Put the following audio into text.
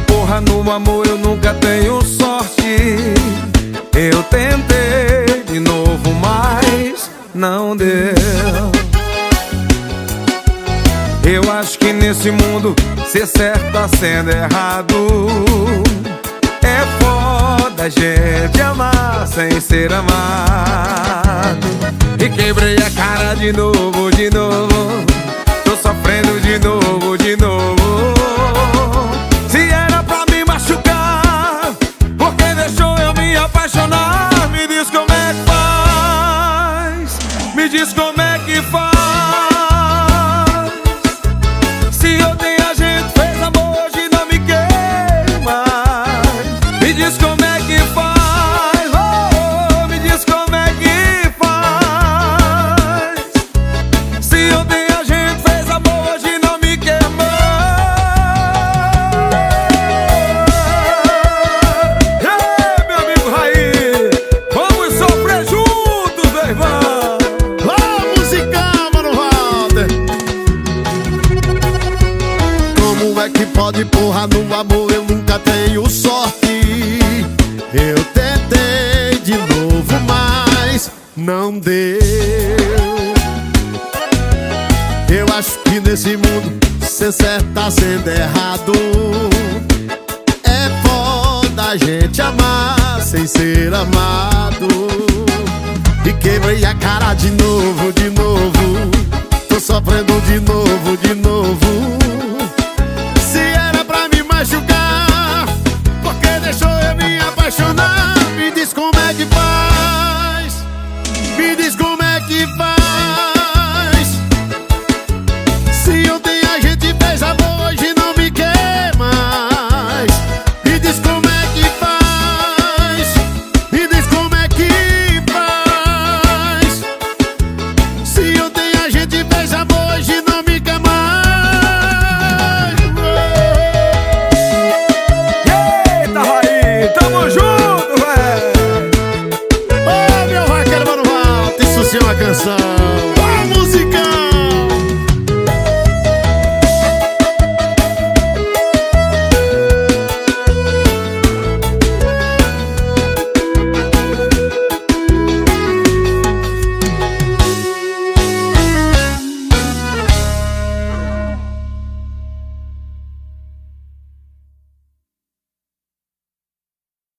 Porra, no amor eu nunca tenho sorte. Eu tentei de novo, mas não deu. Eu acho que nesse mundo ser certo tá sendo errado. É foda a gente amar sem ser amado. E quebrei a cara de novo, de novo diz como é que faz. Oh, oh, Me diz como é que faz. Se tenho a gente fez amor hoje não me quer mais hey, meu amigo Raí Vamos sofrer juntos, meu irmão. É que pode, porra, no amor? Eu nunca tenho sorte não deu. Eu acho que nesse mundo ser certo tá sendo errado. É foda a gente amar sem ser amado. E quebrei a cara de novo, de novo. Tô sofrendo de novo, de novo